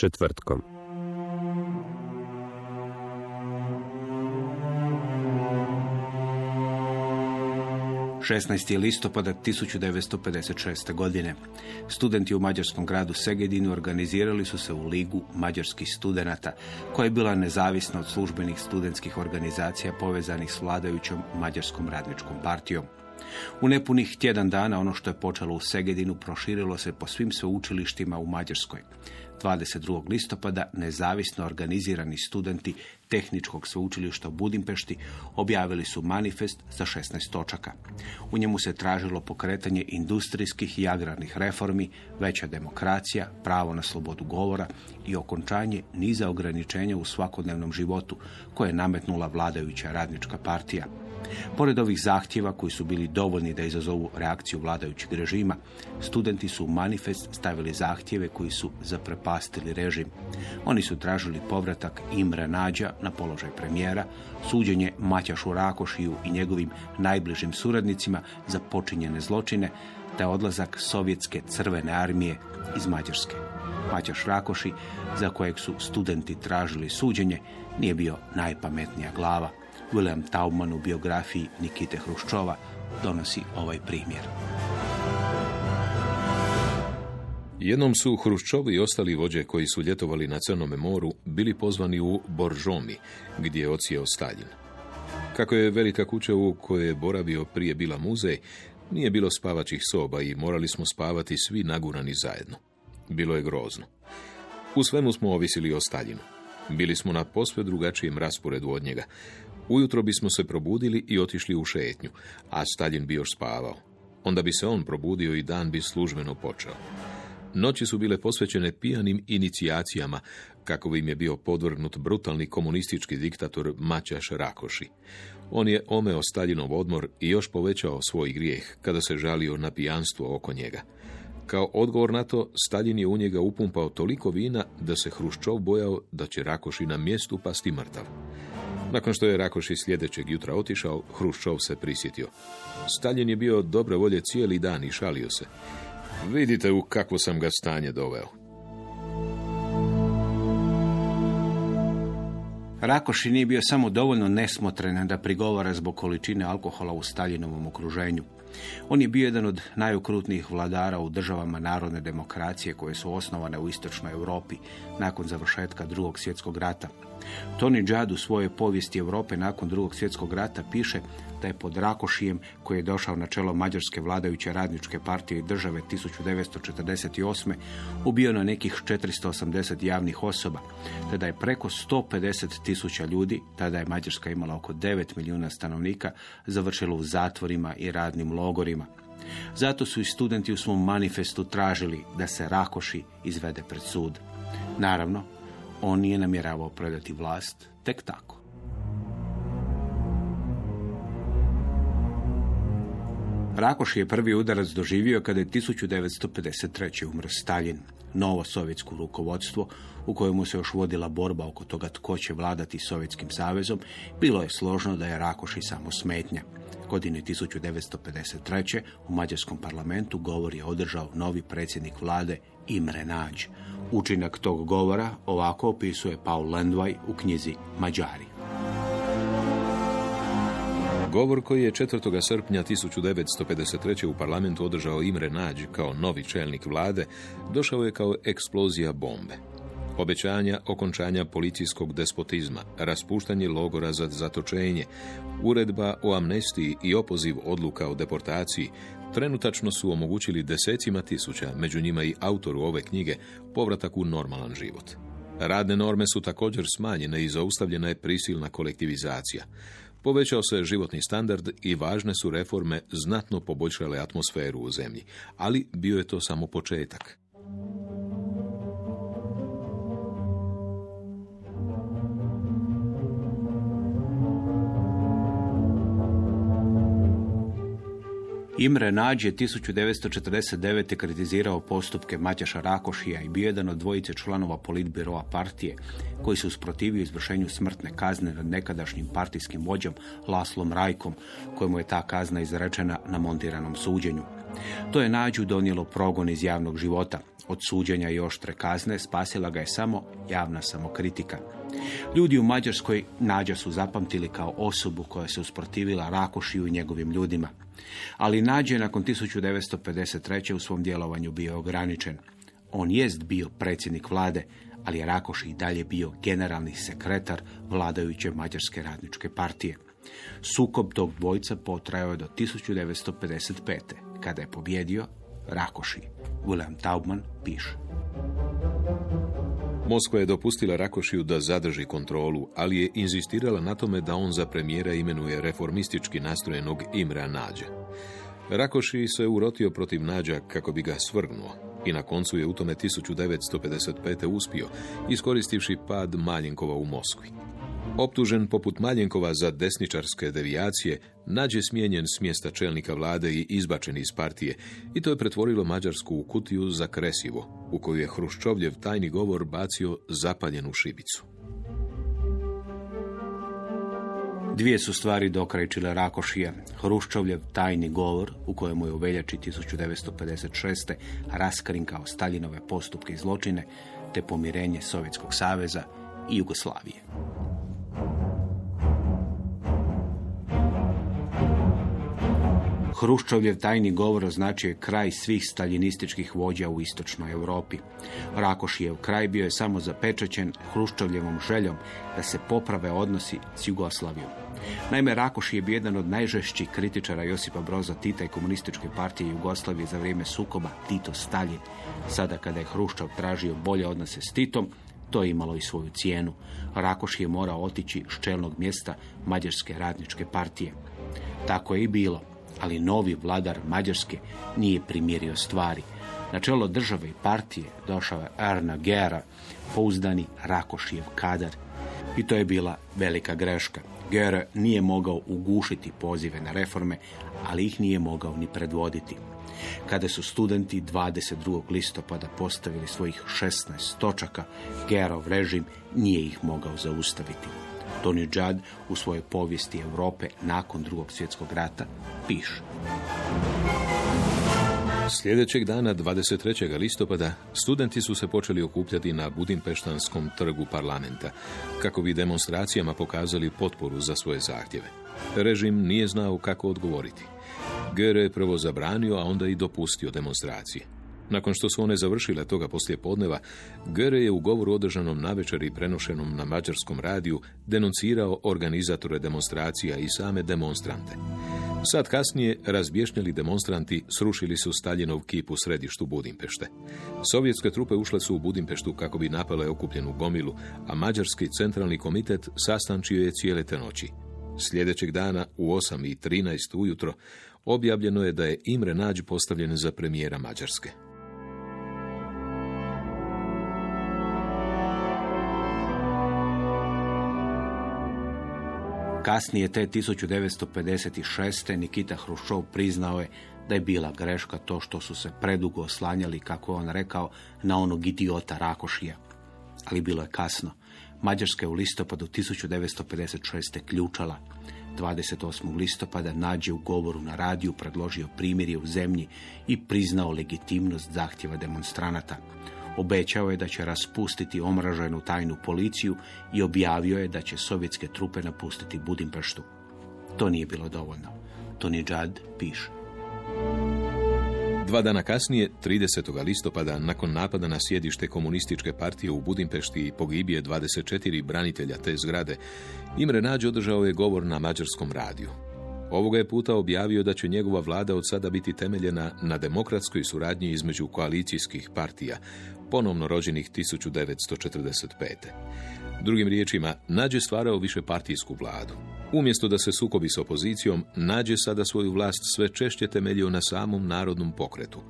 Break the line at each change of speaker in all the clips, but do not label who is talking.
četvrtkom.
je listopada 1956. godine. Studenti u mađarskom gradu Segedinu organizirali su se u Ligu mađarskih studenata, koja je bila nezavisna od službenih studentskih organizacija povezanih s vladajućom mađarskom radničkom partijom. U nepunih tjedan dana ono što je počelo u Segedinu proširilo se po svim sveučilištima u Mađarskoj. 22. listopada nezavisno organizirani studenti Tehničkog sveučilišta u Budimpešti objavili su manifest za 16 točaka. U njemu se tražilo pokretanje industrijskih i agrarnih reformi, veća demokracija, pravo na slobodu govora i okončanje niza ograničenja u svakodnevnom životu koje je nametnula vladajuća radnička partija. Pored ovih zahtjeva koji su bili dovoljni da izazovu reakciju vladajućeg režima, studenti su u manifest stavili zahtjeve koji su zaprepastili režim. Oni su tražili povratak Imre Nađa na položaj premijera, suđenje Maćašu Rakošiju i njegovim najbližim suradnicima za počinjene zločine, te odlazak sovjetske crvene armije iz Mađarske. Maćaš Rakoši, za kojeg su studenti tražili suđenje, nije bio najpametnija glava. William Taubman u biografiji Nikite Hruščova donosi ovaj primjer.
Jednom su Hruščovi i ostali vođe koji su ljetovali na Crnome moru bili pozvani u Boržomi, gdje je ocijeo Stalin. Kako je velika kuća u kojoj je boravio prije bila muzej, nije bilo spavačih soba i morali smo spavati svi nagurani zajedno. Bilo je grozno. U svemu smo ovisili o Staljinu. Bili smo na posve drugačijem rasporedu od njega. Ujutro bismo se probudili i otišli u šetnju, a Stalin bi još spavao. Onda bi se on probudio i dan bi službeno počeo. Noći su bile posvećene pijanim inicijacijama, kako im je bio podvrgnut brutalni komunistički diktator Maćaš Rakoši. On je omeo Staljinov odmor i još povećao svoj grijeh kada se žalio na pijanstvo oko njega. Kao odgovor na to, Stalin je u njega upumpao toliko vina da se Hruščov bojao da će Rakoši na mjestu pasti mrtav. Nakon što je Rakoši sljedećeg jutra otišao, Hruščov se prisjetio. Stalin je bio dobre volje cijeli dan i šalio se. Vidite u kakvo sam ga stanje doveo.
Rakoši nije bio samo dovoljno nesmotren da prigovara zbog količine alkohola u Staljinovom okruženju. On je bio jedan od najokrutnijih vladara u državama narodne demokracije koje su osnovane u istočnoj Europi nakon završetka drugog svjetskog rata. Tony Judd u svojoj povijesti Europe nakon drugog svjetskog rata piše da je pod Rakošijem, koji je došao na čelo Mađarske vladajuće radničke partije i države 1948. ubio na nekih 480 javnih osoba, te da je preko 150 tisuća ljudi, tada je Mađarska imala oko 9 milijuna stanovnika, završilo u zatvorima i radnim logorima. Zato su i studenti u svom manifestu tražili da se Rakoši izvede pred sud. Naravno, on nije namjeravao predati vlast tek tako. Rakoš je prvi udarac doživio kada je 1953. umro Stalin, novo sovjetsko rukovodstvo u kojemu se još vodila borba oko toga tko će vladati Sovjetskim savezom, bilo je složno da je Rakoš i samo smetnja. Godine 1953. u Mađarskom parlamentu govor je održao novi predsjednik vlade Imre Nađ. Učinak tog govora ovako opisuje Paul Lendvaj u knjizi Mađari.
Govor koji je 4. srpnja 1953. u parlamentu održao Imre Nađ kao novi čelnik vlade, došao je kao eksplozija bombe. Obećanja okončanja policijskog despotizma, raspuštanje logora za zatočenje, uredba o amnestiji i opoziv odluka o deportaciji trenutačno su omogućili desecima tisuća, među njima i autoru ove knjige, povratak u normalan život. Radne norme su također smanjene i zaustavljena je prisilna kolektivizacija. Povećao se životni standard i važne su reforme znatno poboljšale atmosferu u zemlji, ali bio je to samo početak.
Imre Nađ je 1949. kritizirao postupke Matjaša Rakošija i bio jedan od dvojice članova politbiroa partije koji se usprotivio izvršenju smrtne kazne nad nekadašnjim partijskim vođom Laslom Rajkom, kojemu je ta kazna izrečena na montiranom suđenju. To je Nađu donijelo progon iz javnog života. Od suđenja i oštre kazne spasila ga je samo javna samokritika. Ljudi u Mađarskoj Nađa su zapamtili kao osobu koja se usprotivila Rakošiju i njegovim ljudima. Ali Nađe je nakon 1953. u svom djelovanju bio ograničen. On jest bio predsjednik vlade, ali je Rakoš i dalje bio generalni sekretar vladajuće Mađarske radničke partije. Sukob tog dvojca potrajao je do 1955. kada je pobjedio Rakoši. William Taubman piše.
Moskva je dopustila Rakošiju da zadrži kontrolu, ali je inzistirala na tome da on za premijera imenuje reformistički nastrojenog Imra Nađa. Rakoši se urotio protiv Nađa kako bi ga svrgnuo i na koncu je u tome 1955. uspio, iskoristivši pad Maljenkova u Moskvi. Optužen poput Maljenkova za desničarske devijacije, nađe smijenjen s mjesta čelnika vlade i izbačen iz partije i to je pretvorilo Mađarsku u kutiju za kresivo, u koju je Hruščovljev tajni govor bacio zapaljenu šibicu.
Dvije su stvari dokrajčile Rakošija. Hruščovljev tajni govor, u kojemu je u veljači 1956. raskrinkao Staljinove postupke i zločine, te pomirenje Sovjetskog saveza i Jugoslavije. Hruščovljev tajni govor označio je kraj svih staljinističkih vođa u istočnoj Europi. Rakošijev kraj bio je samo zapečaćen Hruščovljevom željom da se poprave odnosi s Jugoslavijom. Naime, Rakoš je bio jedan od najžešćih kritičara Josipa Broza Tita i komunističke partije Jugoslavije za vrijeme sukoba Tito-Stalin. Sada kada je Hruščov tražio bolje odnose s Titom, to je imalo i svoju cijenu. Rakoš je morao otići s čelnog mjesta Mađarske radničke partije. Tako je i bilo ali novi vladar Mađarske nije primirio stvari. Na čelo države i partije došao je Arna Gera, pouzdani Rakošijev kadar. I to je bila velika greška. Gera nije mogao ugušiti pozive na reforme, ali ih nije mogao ni predvoditi. Kada su studenti 22. listopada postavili svojih 16 točaka, Gerov režim nije ih mogao zaustaviti. Tony Judd u svojoj povijesti Europe nakon drugog svjetskog rata piše.
Sljedećeg dana, 23. listopada, studenti su se počeli okupljati na Budimpeštanskom trgu parlamenta, kako bi demonstracijama pokazali potporu za svoje zahtjeve. Režim nije znao kako odgovoriti. Gere je prvo zabranio, a onda i dopustio demonstracije. Nakon što su one završile toga poslije podneva, Göre je u govoru održanom navečer i prenošenom na mađarskom radiju denuncirao organizatore demonstracija i same demonstrante. Sad kasnije razbješnjeli demonstranti srušili su Staljinov kip u središtu Budimpešte. Sovjetske trupe ušle su u Budimpeštu kako bi napale okupljenu gomilu, a Mađarski centralni komitet sastančio je cijele te noći. Sljedećeg dana u 8.13 ujutro objavljeno je da je Imre Nađ postavljen za premijera Mađarske.
Kasnije te 1956. Nikita Hruščov priznao je da je bila greška to što su se predugo oslanjali, kako je on rekao, na onog idiota Rakošija. Ali bilo je kasno. Mađarska je u listopadu 1956. ključala. 28. listopada nađe u govoru na radiju predložio primirje u zemlji i priznao legitimnost zahtjeva demonstranata. Obećao je da će raspustiti omraženu tajnu policiju i objavio je da će sovjetske trupe napustiti Budimpeštu. To nije bilo dovoljno. Tony Judd piše.
Dva dana kasnije, 30. listopada, nakon napada na sjedište komunističke partije u Budimpešti i pogibije 24 branitelja te zgrade, Imre Nađ održao je govor na mađarskom radiju. Ovoga je puta objavio da će njegova vlada od sada biti temeljena na demokratskoj suradnji između koalicijskih partija, ponovno rođenih 1945. Drugim riječima, Nađe stvarao više partijsku vladu. Umjesto da se sukobi s opozicijom, nađe sada svoju vlast sve češće temeljio na samom narodnom pokretu.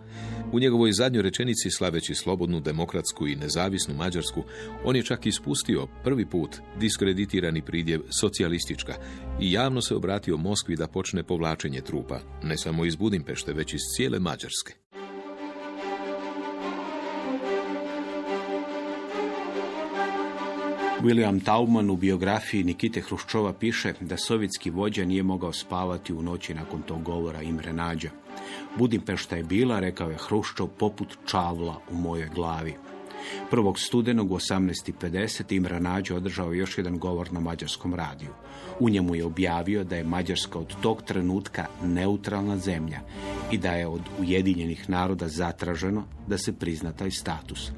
U njegovoj zadnjoj rečenici, slaveći slobodnu, demokratsku i nezavisnu Mađarsku, on je čak ispustio prvi put diskreditirani pridjev socijalistička i javno se obratio Moskvi da počne povlačenje trupa, ne samo iz Budimpešte, već iz cijele Mađarske.
William Tauman u biografiji Nikite Hruščova piše da sovjetski vođa nije mogao spavati u noći nakon tog govora Imre Nađa. Budimpešta je bila, rekao je Hruščov, poput čavla u mojoj glavi. Prvog studenog u 18.50 Imra Nađa održao još jedan govor na mađarskom radiju. U njemu je objavio da je Mađarska od tog trenutka neutralna zemlja i da je od Ujedinjenih naroda zatraženo da se prizna taj status.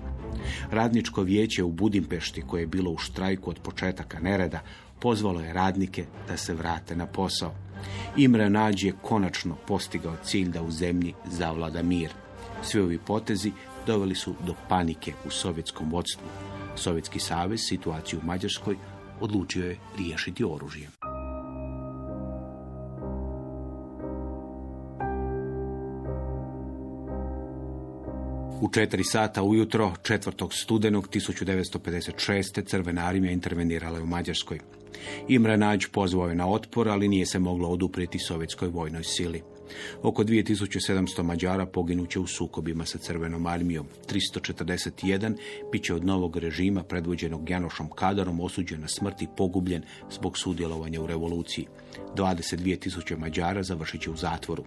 Radničko vijeće u Budimpešti, koje je bilo u štrajku od početaka nereda, pozvalo je radnike da se vrate na posao. Imre Nađi je konačno postigao cilj da u zemlji zavlada mir. Svi ovi potezi doveli su do panike u sovjetskom vodstvu. Sovjetski savez situaciju u Mađarskoj odlučio je riješiti oružjem. U četiri sata ujutro, 4. studenog 1956. crvena armija intervenirala je u Mađarskoj. Imre Nađ pozvao je na otpor, ali nije se moglo oduprijeti sovjetskoj vojnoj sili. Oko 2700 Mađara poginuće u sukobima sa crvenom armijom. 341 bit će od novog režima predvođenog Janošom Kadarom osuđen na smrt i pogubljen zbog sudjelovanja u revoluciji. 22.000 Mađara završit će u zatvoru.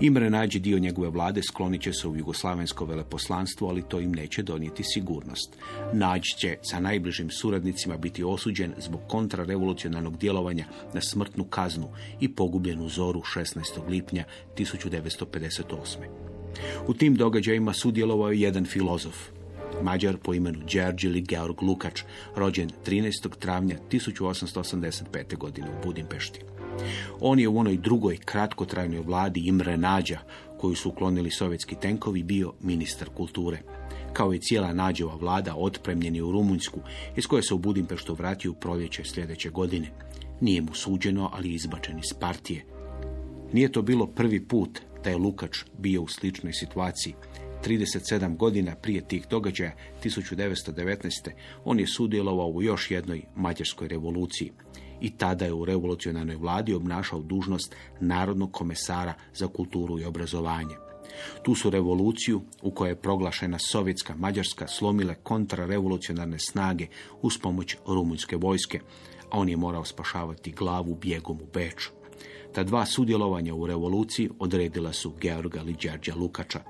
Imre nađe dio njegove vlade sklonit će se u jugoslavensko veleposlanstvo, ali to im neće donijeti sigurnost. Nađ će sa najbližim suradnicima biti osuđen zbog kontrarevolucionarnog djelovanja na smrtnu kaznu i pogubljenu zoru 16. lipnja 1958. U tim događajima sudjelovao je jedan filozof, Mađar po imenu Đerđili Georg Lukač, rođen 13. travnja 1885. godine u Budimpešti. On je u onoj drugoj kratkotrajnoj vladi Imre Nađa, koju su uklonili sovjetski tenkovi, bio ministar kulture. Kao i cijela Nađeva vlada otpremljeni u Rumunjsku, iz koje se u Budimpeštu vratio u proljeće sljedeće godine. Nije mu suđeno, ali je izbačen iz partije. Nije to bilo prvi put da je Lukač bio u sličnoj situaciji. 37 godina prije tih događaja, 1919. on je sudjelovao u još jednoj mađarskoj revoluciji i tada je u revolucionarnoj vladi obnašao dužnost Narodnog komesara za kulturu i obrazovanje. Tu su revoluciju, u kojoj je proglašena sovjetska Mađarska, slomile kontrarevolucionarne snage uz pomoć rumunjske vojske, a on je morao spašavati glavu bjegom u Beču. Ta dva sudjelovanja u revoluciji odredila su Georga Liđarđa Lukača.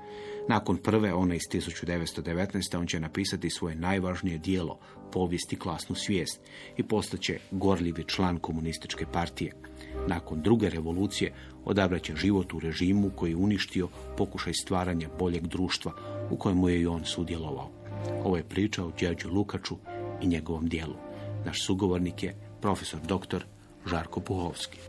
Nakon prve, ona iz 1919. on će napisati svoje najvažnije dijelo, povijesti klasnu svijest i postaće gorljivi član komunističke partije. Nakon druge revolucije odabraće život u režimu koji je uništio pokušaj stvaranja boljeg društva u kojemu je i on sudjelovao. Ovo je priča o Đerđu Lukaču i njegovom dijelu. Naš sugovornik je profesor dr. Žarko Puhovski.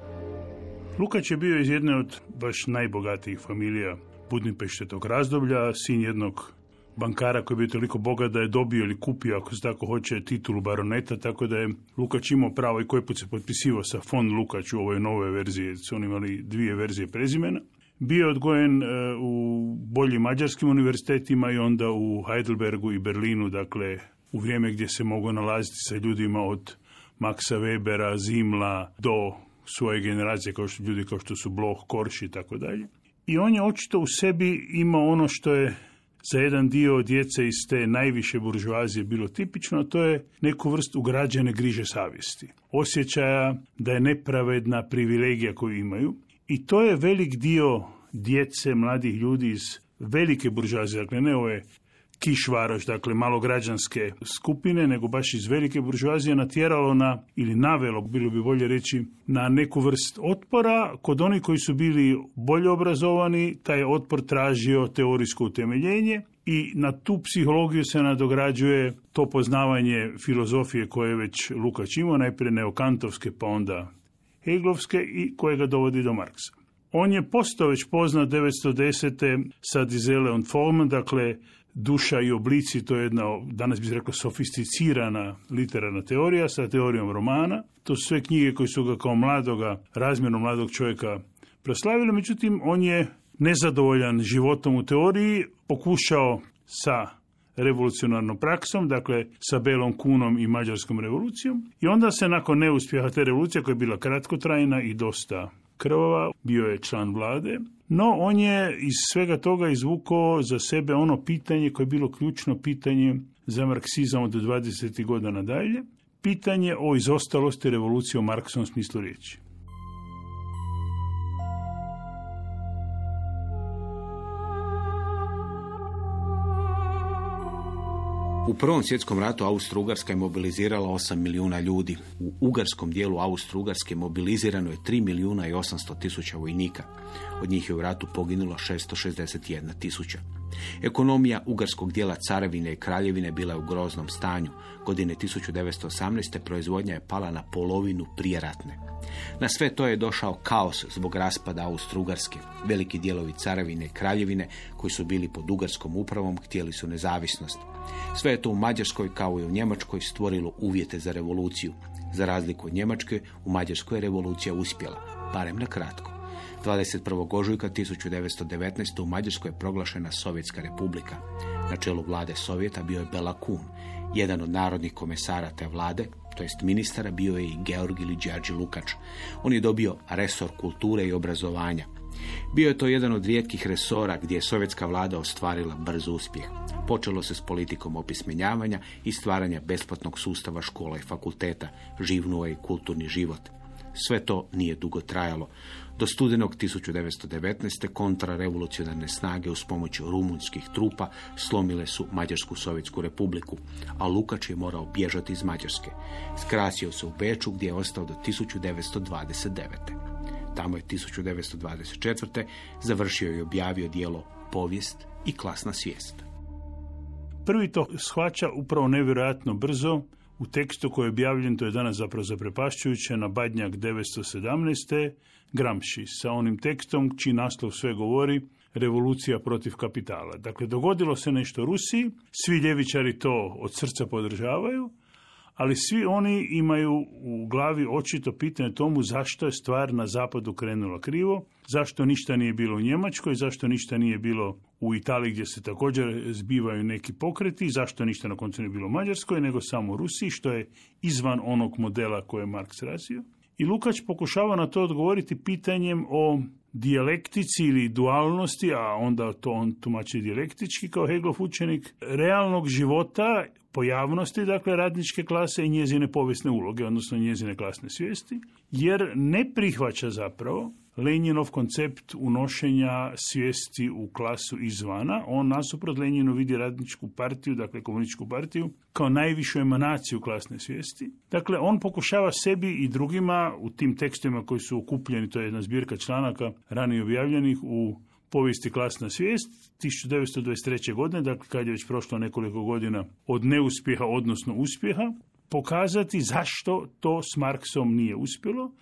Lukač je bio iz jedne od baš najbogatijih familija Budimpešte tog razdoblja, sin jednog bankara koji je bio toliko bogat da je dobio ili kupio, ako se tako hoće, titulu baroneta, tako da je Lukač imao pravo i koji put se potpisivao sa fond Lukač u ovoj nove verziji, su oni imali dvije verzije prezimena. Bio je odgojen e, u boljim mađarskim univerzitetima i onda u Heidelbergu i Berlinu, dakle u vrijeme gdje se mogu nalaziti sa ljudima od Maxa Webera, Zimla do svoje generacije, kao što ljudi kao što su Bloch, Korš i tako dalje. I on je očito u sebi imao ono što je za jedan dio djece iz te najviše buržuazije bilo tipično, to je neku vrstu ugrađene griže savjesti. Osjećaja da je nepravedna privilegija koju imaju. I to je velik dio djece, mladih ljudi iz velike buržuazije, dakle ne ove kišvaroš, dakle malograđanske skupine, nego baš iz velike buržuazije natjeralo na, ili navelo, bilo bi bolje reći, na neku vrst otpora. Kod onih koji su bili bolje obrazovani, taj otpor tražio teorijsko utemeljenje i na tu psihologiju se nadograđuje to poznavanje filozofije koje je već Lukač imao, najprije neokantovske, pa onda Heglovske i koje ga dovodi do Marksa. On je postao već poznat 910. sa Dizeleon Form, dakle duša i oblici, to je jedna, danas bi se reklo, sofisticirana literarna teorija sa teorijom romana. To su sve knjige koje su ga kao mladoga, razmjerno mladog čovjeka proslavili, međutim, on je nezadovoljan životom u teoriji, pokušao sa revolucionarnom praksom, dakle sa Belom kunom i Mađarskom revolucijom. I onda se nakon neuspjeha te revolucije, koja je bila kratkotrajna i dosta krvava, bio je član vlade, no on je iz svega toga izvukao za sebe ono pitanje koje je bilo ključno pitanje za marksizam od 20. godina dalje, pitanje o izostalosti revolucije u markskom smislu riječi.
U Prvom svjetskom ratu Austro-Ugarska je mobilizirala 8 milijuna ljudi. U ugarskom dijelu Austro-Ugarske mobilizirano je 3 milijuna i 800 tisuća vojnika. Od njih je u ratu poginulo 661 tisuća. Ekonomija ugarskog dijela carevine i kraljevine bila je u groznom stanju. Godine 1918. proizvodnja je pala na polovinu prijeratne. Na sve to je došao kaos zbog raspada Austro-Ugarske. Veliki dijelovi carevine i kraljevine koji su bili pod ugarskom upravom htjeli su nezavisnost. Sve je to u Mađarskoj kao i u Njemačkoj stvorilo uvjete za revoluciju. Za razliku od Njemačke, u Mađarskoj je revolucija uspjela, barem na kratko. 21. ožujka 1919. u Mađarskoj je proglašena Sovjetska republika. Na čelu vlade Sovjeta bio je Bela Kun. Jedan od narodnih komesara te vlade, to jest ministara, bio je i Georg ili Đađi Lukač. On je dobio resor kulture i obrazovanja. Bio je to jedan od rijetkih resora gdje je sovjetska vlada ostvarila brz uspjeh. Počelo se s politikom opismenjavanja i stvaranja besplatnog sustava škola i fakulteta, živnuo je kulturni život. Sve to nije dugo trajalo. Do studenog 1919. kontrarevolucionarne snage uz pomoć rumunjskih trupa slomile su Mađarsku sovjetsku republiku, a Lukač je morao bježati iz Mađarske. Skrasio se u Beču gdje je ostao do 1929. Tamo je 1924. završio i objavio dijelo Povijest i klasna svijest.
Prvi to shvaća upravo nevjerojatno brzo u tekstu koji je objavljen, to je danas zapravo zaprepašćujuće, na Badnjak 917. Gramši, sa onim tekstom čiji naslov sve govori, revolucija protiv kapitala. Dakle, dogodilo se nešto Rusiji, svi ljevičari to od srca podržavaju, ali svi oni imaju u glavi očito pitanje tomu zašto je stvar na zapadu krenula krivo, zašto ništa nije bilo u Njemačkoj, zašto ništa nije bilo u Italiji gdje se također zbivaju neki pokreti, zašto ništa na koncu nije bilo u Mađarskoj, nego samo u Rusiji, što je izvan onog modela koje je Marks razio. I Lukač pokušava na to odgovoriti pitanjem o dijalektici ili dualnosti, a onda to on tumači dijalektički kao Heglov učenik, realnog života, pojavnosti, dakle, radničke klase i njezine povijesne uloge, odnosno njezine klasne svijesti, jer ne prihvaća zapravo Lenjinov koncept unošenja svijesti u klasu izvana. On nasuprot Lenjinu vidi radničku partiju, dakle komunističku partiju, kao najvišu emanaciju klasne svijesti. Dakle, on pokušava sebi i drugima u tim tekstovima koji su okupljeni, to je jedna zbirka članaka ranije objavljenih u povijesti klasna svijest 1923. godine, dakle kad je već prošlo nekoliko godina od neuspjeha, odnosno uspjeha, pokazati zašto to s Marksom nije uspjelo,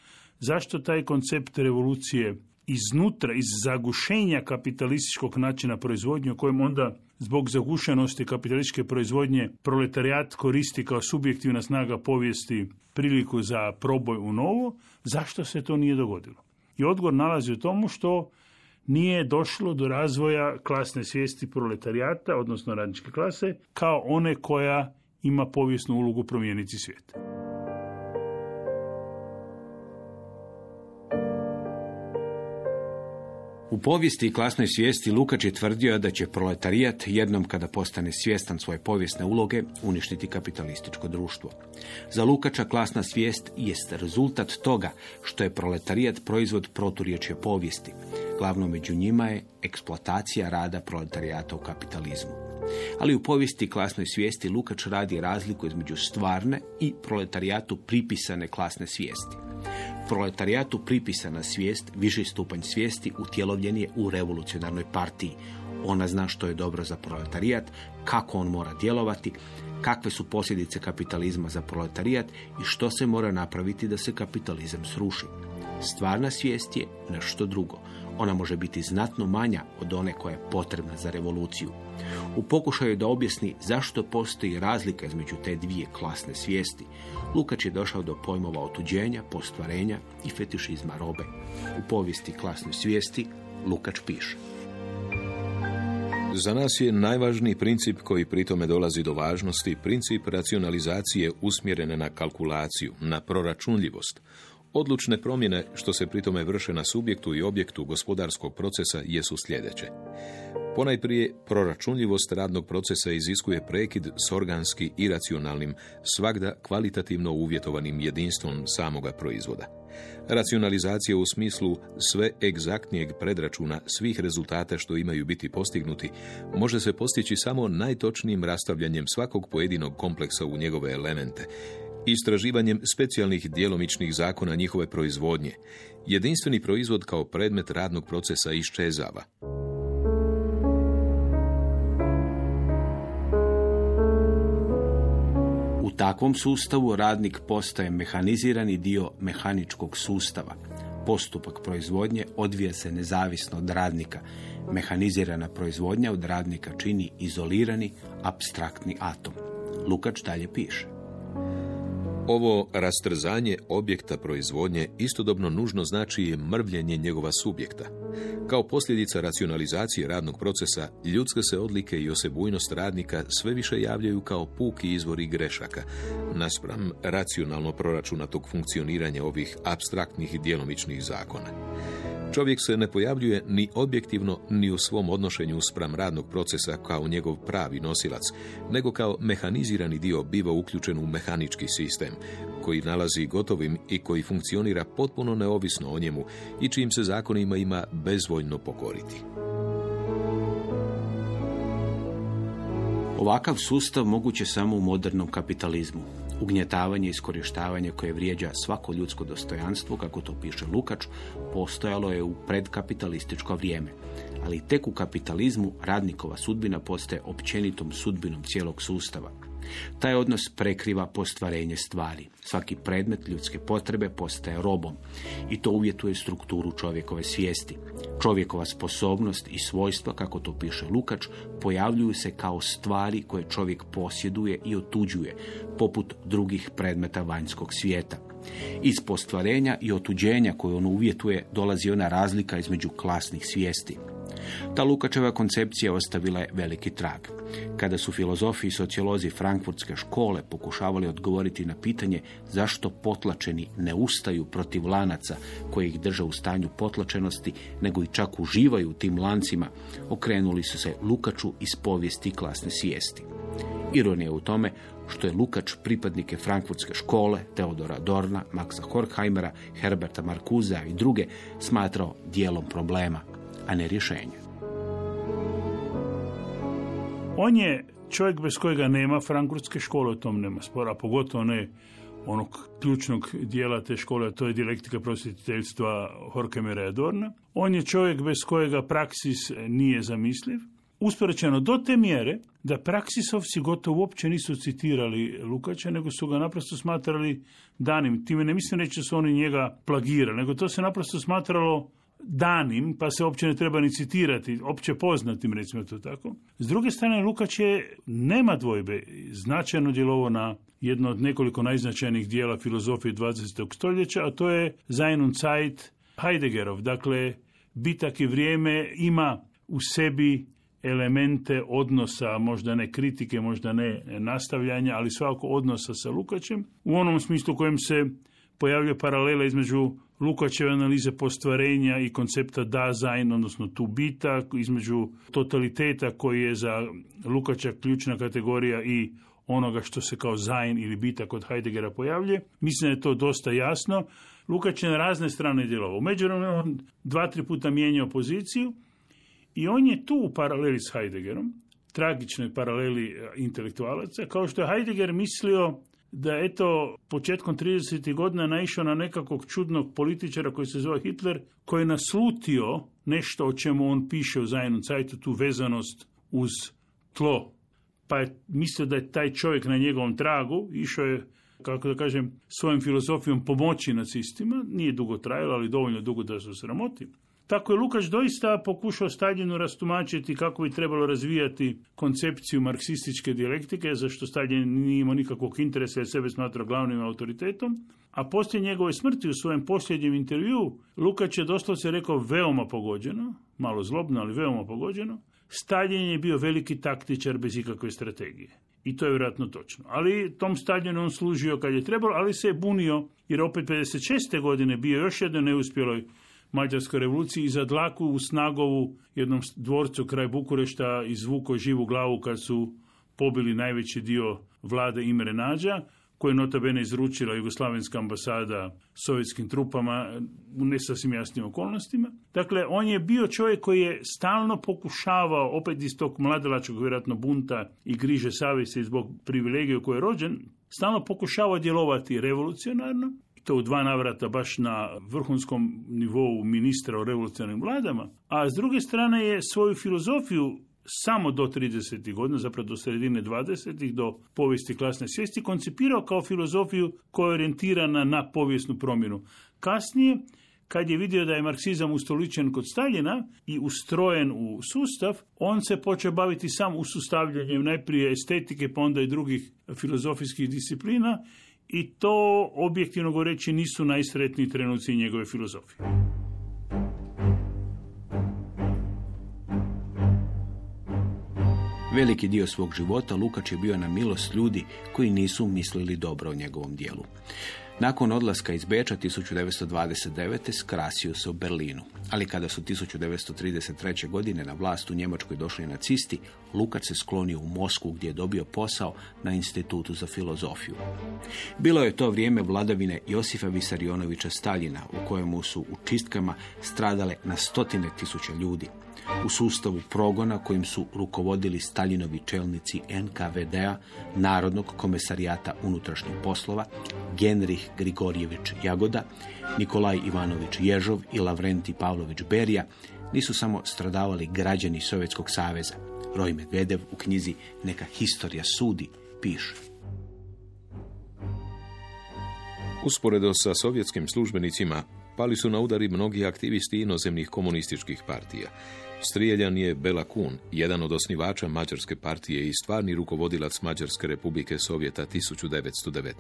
zašto taj koncept revolucije iznutra, iz zagušenja kapitalističkog načina proizvodnje, u kojem onda zbog zagušenosti kapitalističke proizvodnje proletarijat koristi kao subjektivna snaga povijesti priliku za proboj u novo, zašto se to nije dogodilo? I odgovor nalazi u tomu što nije došlo do razvoja klasne svijesti proletarijata, odnosno radničke klase, kao one koja ima povijesnu ulogu promijeniti svijet.
U povijesti i klasnoj svijesti Lukač je tvrdio da će proletarijat jednom kada postane svjestan svoje povijesne uloge uništiti kapitalističko društvo. Za Lukača klasna svijest jest rezultat toga što je proletarijat proizvod proturječje povijesti. Glavno među njima je eksploatacija rada proletarijata u kapitalizmu. Ali u povijesti klasnoj svijesti Lukač radi razliku između stvarne i proletarijatu pripisane klasne svijesti. Proletarijatu pripisana svijest, viši stupanj svijesti, utjelovljen je u revolucionarnoj partiji. Ona zna što je dobro za proletarijat, kako on mora djelovati, kakve su posljedice kapitalizma za proletarijat i što se mora napraviti da se kapitalizam sruši. Stvarna svijest je nešto drugo. Ona može biti znatno manja od one koja je potrebna za revoluciju. U pokušaju da objasni zašto postoji razlika između te dvije klasne svijesti, Lukač je došao do pojmova otuđenja, postvarenja i fetišizma robe. U povijesti klasne svijesti Lukač piše.
Za nas je najvažniji princip koji pritome dolazi do važnosti princip racionalizacije usmjerene na kalkulaciju, na proračunljivost. Odlučne promjene što se pritome vrše na subjektu i objektu gospodarskog procesa jesu sljedeće. Ponajprije, proračunljivost radnog procesa iziskuje prekid s organski i racionalnim, svakda kvalitativno uvjetovanim jedinstvom samoga proizvoda. Racionalizacija u smislu sve egzaktnijeg predračuna svih rezultata što imaju biti postignuti može se postići samo najtočnijim rastavljanjem svakog pojedinog kompleksa u njegove elemente, istraživanjem specijalnih djelomičnih zakona njihove proizvodnje. Jedinstveni proizvod kao predmet radnog procesa iščezava.
Takvom sustavu radnik postaje mehanizirani dio mehaničkog sustava. Postupak proizvodnje odvija se nezavisno od radnika. Mehanizirana proizvodnja od radnika čini izolirani, abstraktni atom. Lukač dalje piše.
Ovo rastrzanje objekta proizvodnje istodobno nužno znači i mrvljenje njegova subjekta. Kao posljedica racionalizacije radnog procesa, ljudske se odlike i osebujnost radnika sve više javljaju kao puki izvori grešaka, naspram racionalno proračunatog funkcioniranja ovih abstraktnih djelomičnih zakona. Čovjek se ne pojavljuje ni objektivno ni u svom odnošenju spram radnog procesa kao njegov pravi nosilac, nego kao mehanizirani dio biva uključen u mehanički sistem, koji nalazi gotovim i koji funkcionira potpuno neovisno o njemu i čijim se zakonima ima bezvoljno pokoriti.
Ovakav sustav moguće samo u modernom kapitalizmu. Ugnjetavanje i iskorištavanje koje vrijeđa svako ljudsko dostojanstvo, kako to piše Lukač, postojalo je u predkapitalističko vrijeme. Ali tek u kapitalizmu radnikova sudbina postaje općenitom sudbinom cijelog sustava. Taj odnos prekriva postvarenje stvari. Svaki predmet ljudske potrebe postaje robom i to uvjetuje strukturu čovjekove svijesti. Čovjekova sposobnost i svojstva, kako to piše Lukač, pojavljuju se kao stvari koje čovjek posjeduje i otuđuje, poput drugih predmeta vanjskog svijeta. Iz postvarenja i otuđenja koje on uvjetuje dolazi ona razlika između klasnih svijesti. Ta Lukačeva koncepcija ostavila je veliki trag. Kada su filozofi i sociolozi frankfurtske škole pokušavali odgovoriti na pitanje zašto potlačeni ne ustaju protiv lanaca koji ih drže u stanju potlačenosti, nego i čak uživaju u tim lancima, okrenuli su se Lukaču iz povijesti klasne svijesti. Ironija u tome što je Lukač pripadnike frankfurtske škole, Teodora Dorna, Maxa Horkheimera, Herberta Markuza i druge smatrao dijelom problema, a ne rješenje.
On je čovjek bez kojega nema frankfurtske škole, o tom nema spora, pogotovo ne onog ključnog dijela te škole, to je dijalektika prosvjetiteljstva Horkhemera i Adorna. On je čovjek bez kojega praksis nije zamisliv. Usporećeno do te mjere da praksisovci gotovo uopće nisu citirali Lukača, nego su ga naprosto smatrali danim. Time ne mislim reći da su oni njega plagirali, nego to se naprosto smatralo danim, pa se uopće ne treba ni citirati, opće poznatim, recimo to tako. S druge strane, Lukač je, nema dvojbe, značajno djelovo na jedno od nekoliko najznačajnijih dijela filozofije 20. stoljeća, a to je Sein und Zeit Heideggerov. Dakle, bitak i vrijeme ima u sebi elemente odnosa, možda ne kritike, možda ne nastavljanja, ali svakako odnosa sa Lukačem, u onom smislu kojem se pojavljuje paralela između Lukačeve analize postvarenja i koncepta Dasein, odnosno tu bita, između totaliteta koji je za Lukača ključna kategorija i onoga što se kao zain ili bita kod Heideggera pojavlje. Mislim da je to dosta jasno. Lukač je na razne strane djelovao. Međutim, on dva, tri puta mijenjao poziciju i on je tu u paraleli s Heideggerom, tragičnoj paraleli e, intelektualaca, kao što je Heidegger mislio da eto početkom 30. godina naišao na nekakvog čudnog političara koji se zove Hitler, koji je naslutio nešto o čemu on piše u Zajnom cajtu, tu vezanost uz tlo. Pa je mislio da je taj čovjek na njegovom tragu, išao je kako da kažem, svojom filozofijom pomoći nacistima. Nije dugo trajalo, ali dovoljno dugo da se sramoti. Tako je Lukač doista pokušao Staljinu rastumačiti kako bi trebalo razvijati koncepciju marksističke dijalektike, za što Stalin nije imao nikakvog interesa jer sebe smatra glavnim autoritetom. A poslije njegove smrti u svojem posljednjem intervju Lukač je doslovce rekao veoma pogođeno, malo zlobno, ali veoma pogođeno, Stalin je bio veliki taktičar bez ikakve strategije. I to je vjerojatno točno. Ali tom Staljinu on služio kad je trebalo, ali se je bunio, jer opet 56. godine bio još jednoj neuspjeloj Mađarskoj revoluciji i za dlaku u Snagovu, jednom dvorcu kraj Bukurešta, izvuko živu glavu kad su pobili najveći dio vlade Imre Nađa, koje je notabene izručila Jugoslavenska ambasada sovjetskim trupama u nesasvim jasnim okolnostima. Dakle, on je bio čovjek koji je stalno pokušavao, opet iz tog mladelačkog vjerojatno bunta i griže savjesti zbog privilegije u je rođen, stalno pokušavao djelovati revolucionarno, to u dva navrata baš na vrhunskom nivou ministra o revolucionarnim vladama, a s druge strane je svoju filozofiju samo do 30. godina, zapravo do sredine 20. do povijesti klasne svijesti, koncipirao kao filozofiju koja je orijentirana na povijesnu promjenu. Kasnije, kad je vidio da je marksizam ustoličen kod Staljina i ustrojen u sustav, on se počeo baviti sam usustavljanjem najprije estetike, pa onda i drugih filozofijskih disciplina i to objektivno govoreći nisu najsretniji trenuci njegove filozofije.
Veliki dio svog života Lukač je bio na milost ljudi koji nisu mislili dobro o njegovom dijelu. Nakon odlaska iz Beča 1929. skrasio se u Berlinu, ali kada su 1933. godine na vlast u Njemačkoj došli nacisti, Lukač se sklonio u Moskvu gdje je dobio posao na Institutu za filozofiju. Bilo je to vrijeme vladavine Josifa Visarionovića Staljina u kojemu su u čistkama stradale na stotine tisuća ljudi u sustavu progona kojim su rukovodili Staljinovi čelnici NKVD-a, Narodnog komesarijata unutrašnjih poslova, Genrih Grigorjević Jagoda, Nikolaj Ivanović Ježov i Lavrenti Pavlović Berija, nisu samo stradavali građani Sovjetskog saveza. Roj Medvedev u knjizi Neka historija sudi piše.
Usporedo sa sovjetskim službenicima pali su na udari mnogi aktivisti inozemnih komunističkih partija. Strijeljan je Bela Kun, jedan od osnivača Mađarske partije i stvarni rukovodilac Mađarske republike Sovjeta 1919.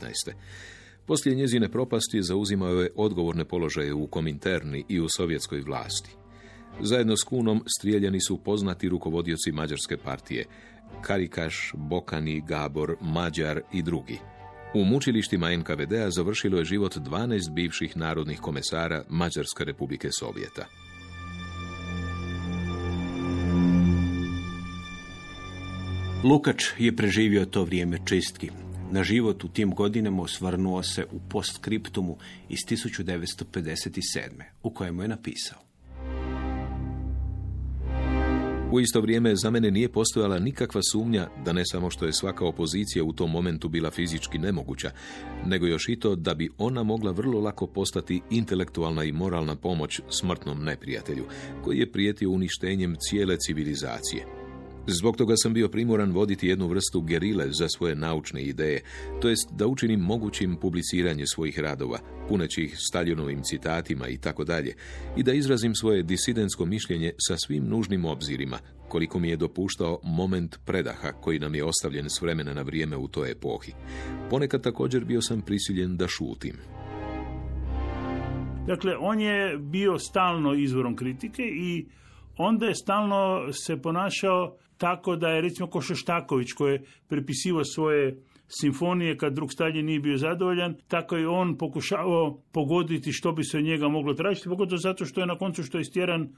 Poslije njezine propasti zauzimao je odgovorne položaje u Kominterni i u sovjetskoj vlasti. Zajedno s Kunom strijeljani su poznati rukovodioci Mađarske partije, Karikaš, Bokani, Gabor, Mađar i drugi. U mučilištima NKVD-a završilo je život 12 bivših narodnih komesara Mađarske republike Sovjeta.
Lukač je preživio to vrijeme čistki. Na život u tim godinama osvrnuo se u postskriptumu iz 1957. u kojemu je napisao.
U isto vrijeme za mene nije postojala nikakva sumnja da ne samo što je svaka opozicija u tom momentu bila fizički nemoguća, nego još i to da bi ona mogla vrlo lako postati intelektualna i moralna pomoć smrtnom neprijatelju, koji je prijetio uništenjem cijele civilizacije. Zbog toga sam bio primoran voditi jednu vrstu gerile za svoje naučne ideje, to jest da učinim mogućim publiciranje svojih radova, puneći ih Staljinovim citatima i tako dalje, i da izrazim svoje disidentsko mišljenje sa svim nužnim obzirima, koliko mi je dopuštao moment predaha koji nam je ostavljen s vremena na vrijeme u toj epohi. Ponekad također bio sam prisiljen da šutim.
Dakle, on je bio stalno izvorom kritike i onda je stalno se ponašao tako da je recimo ko Šoštaković koji je prepisivo svoje simfonije kad drug Stalin nije bio zadovoljan, tako je on pokušavao pogoditi što bi se od njega moglo tražiti, pogotovo zato što je na koncu što je stjeran e,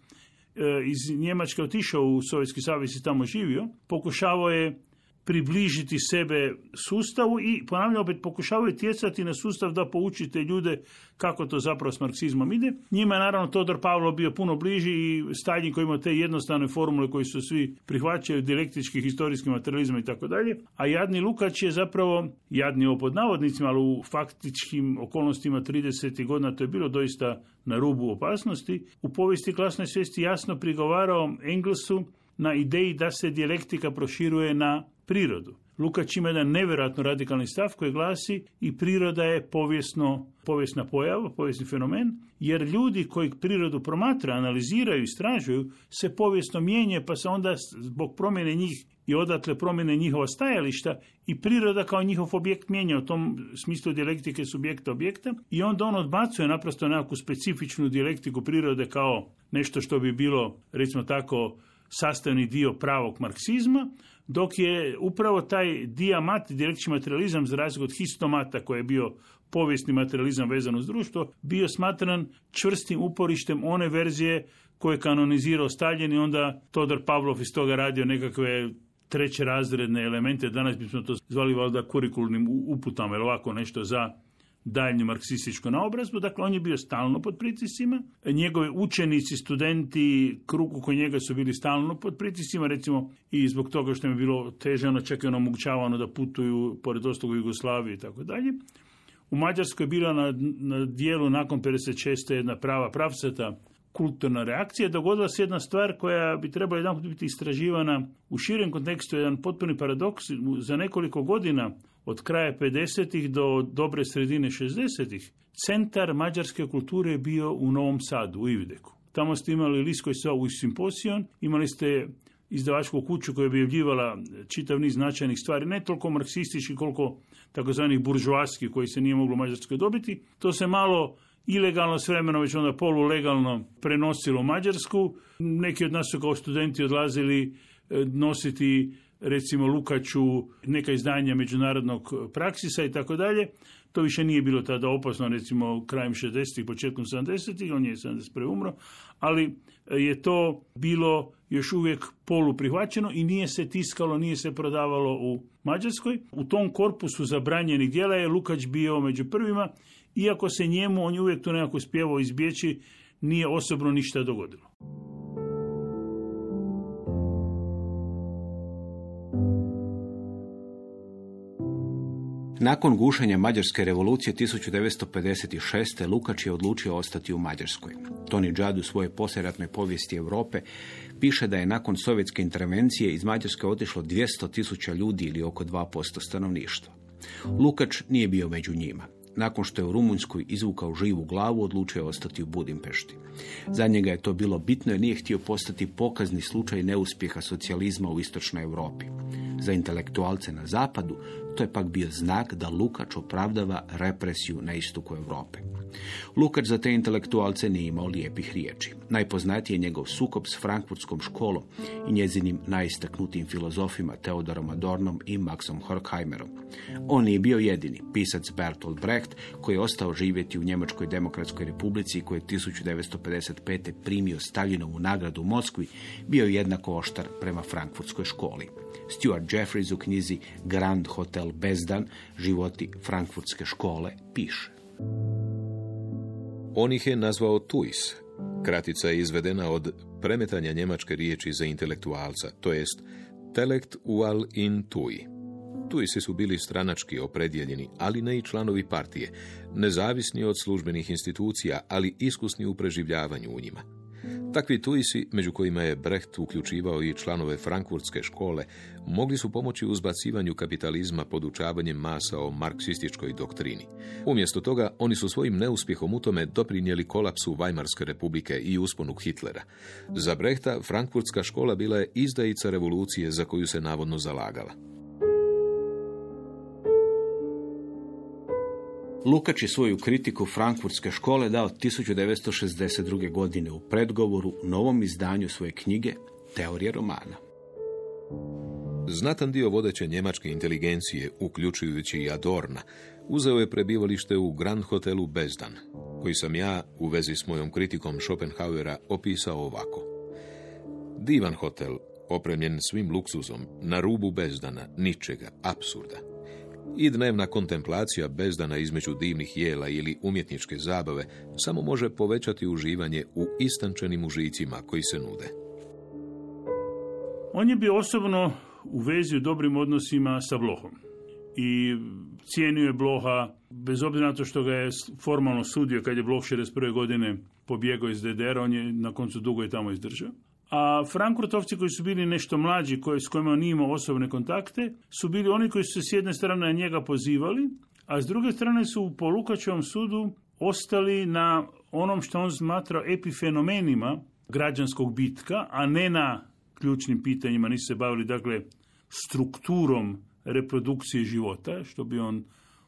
iz Njemačke otišao u Sovjetski savez i tamo živio, pokušavao je približiti sebe sustavu i ponavljam opet pokušavaju tjecati na sustav da poučite ljude kako to zapravo s marksizmom ide. Njima je naravno Todor Pavlo bio puno bliži i Stalin koji ima te jednostavne formule koji su svi prihvaćaju dijalektički, historijski materializam i tako dalje. A jadni Lukač je zapravo, jadni ovo pod navodnicima, ali u faktičkim okolnostima 30. godina to je bilo doista na rubu opasnosti. U povijesti klasne svijesti jasno prigovarao Englesu na ideji da se dijalektika proširuje na prirodu. Lukač ima jedan nevjerojatno radikalni stav koji glasi i priroda je povijesno, povijesna pojava, povijesni fenomen, jer ljudi koji prirodu promatraju, analiziraju, istražuju, se povijesno mijenje, pa se onda zbog promjene njih i odatle promjene njihova stajališta i priroda kao njihov objekt mijenja u tom smislu dijalektike subjekta objekta i onda on odbacuje naprosto nekakvu specifičnu dijalektiku prirode kao nešto što bi bilo, recimo tako, sastavni dio pravog marksizma, dok je upravo taj dijamat, dijalektički materializam, za razliku od histomata koji je bio povijesni materializam vezan uz društvo, bio smatran čvrstim uporištem one verzije koje je kanonizirao Stalin i onda Todor Pavlov iz toga radio nekakve treće razredne elemente, danas bismo to zvali valjda kurikulnim uputama ili ovako nešto za daljnju marksističku naobrazbu, dakle on je bio stalno pod pritiscima, njegovi učenici, studenti, krug koji njega su bili stalno pod pritiscima, recimo i zbog toga što im je bilo teže, ono čak je ono omogućavano da putuju pored ostalog u Jugoslaviji i tako dalje. U Mađarskoj je bila na, na dijelu nakon 56. jedna prava pravceta kulturna reakcija, dogodila se jedna stvar koja bi trebala jedan biti istraživana u širem kontekstu, jedan potpuni paradoks. Za nekoliko godina, od kraja 50-ih do dobre sredine 60-ih, centar mađarske kulture je bio u Novom Sadu, u Ivideku. Tamo ste imali Liskoj u simposion, imali ste izdavačku kuću koja je objavljivala čitav niz značajnih stvari, ne toliko marksistički koliko takozvanih buržoaskih koji se nije moglo u Mađarskoj dobiti. To se malo ilegalno s vremenom već onda polulegalno prenosilo u Mađarsku. Neki od nas su kao studenti odlazili e, nositi recimo Lukaču neka izdanja međunarodnog praksisa i tako dalje. To više nije bilo tada opasno, recimo krajem 60-ih, početkom 70-ih, on je 71. umro, ali je to bilo još uvijek polu prihvaćeno i nije se tiskalo, nije se prodavalo u Mađarskoj. U tom korpusu zabranjenih dijela je Lukač bio među prvima iako se njemu, on je uvijek to nekako spjevao izbjeći, nije osobno ništa dogodilo.
Nakon gušenja Mađarske revolucije 1956. Lukač je odlučio ostati u Mađarskoj. Toni Judd u svojoj poslijeratnoj povijesti Europe piše da je nakon sovjetske intervencije iz Mađarske otišlo 200 tisuća ljudi ili oko 2% stanovništva. Lukač nije bio među njima nakon što je u Rumunjskoj izvukao živu glavu, odlučio je ostati u Budimpešti. Za njega je to bilo bitno jer nije htio postati pokazni slučaj neuspjeha socijalizma u istočnoj Europi. Za intelektualce na zapadu to je pak bio znak da Lukač opravdava represiju na istoku Europe. Lukač za te intelektualce nije imao lijepih riječi. Najpoznatiji je njegov sukob s Frankfurtskom školom i njezinim najistaknutijim filozofima Teodorom Adornom i Maxom Horkheimerom. On nije bio jedini. Pisac Bertolt Brecht, koji je ostao živjeti u Njemačkoj demokratskoj republici koji je 1955. primio Stalinovu nagradu u Moskvi, bio je jednako oštar prema Frankfurtskoj školi. Stuart Jeffries u knjizi Grand Hotel Bezdan, životi Frankfurtske škole, piše.
On ih je nazvao Tuis. Kratica je izvedena od premetanja njemačke riječi za intelektualca, to jest telekt ual in tui. Tuisi su bili stranački opredjeljeni, ali ne i članovi partije, nezavisni od službenih institucija, ali iskusni u preživljavanju u njima. Takvi tuisi, među kojima je Brecht uključivao i članove Frankfurtske škole, mogli su pomoći u zbacivanju kapitalizma podučavanjem masa o marksističkoj doktrini. Umjesto toga, oni su svojim neuspjehom u tome doprinijeli kolapsu Weimarske republike i usponu Hitlera. Za Brehta, Frankfurtska škola bila je izdajica revolucije za koju se navodno zalagala.
Lukač je svoju kritiku Frankfurtske škole dao 1962. godine u predgovoru novom izdanju svoje knjige Teorije romana.
Znatan dio vodeće njemačke inteligencije, uključujući i Adorna, uzeo je prebivalište u Grand Hotelu Bezdan, koji sam ja, u vezi s mojom kritikom Schopenhauera, opisao ovako. Divan hotel, opremljen svim luksuzom, na rubu bezdana, ničega, apsurda i dnevna kontemplacija bezdana između divnih jela ili umjetničke zabave samo može povećati uživanje u istančenim užicima koji se nude.
On je bio osobno u vezi u dobrim odnosima sa Blohom. I cijenio je Bloha, bez obzira na to što ga je formalno sudio kad je Bloh 61. godine pobjegao iz DDR, on je na koncu dugo i tamo izdržao. A Frankfurtovci koji su bili nešto mlađi, koji, s kojima on imao osobne kontakte, su bili oni koji su se s jedne strane njega pozivali, a s druge strane su po Lukačevom sudu ostali na onom što on smatrao epifenomenima građanskog bitka, a ne na ključnim pitanjima, nisu se bavili dakle strukturom reprodukcije života, što bi on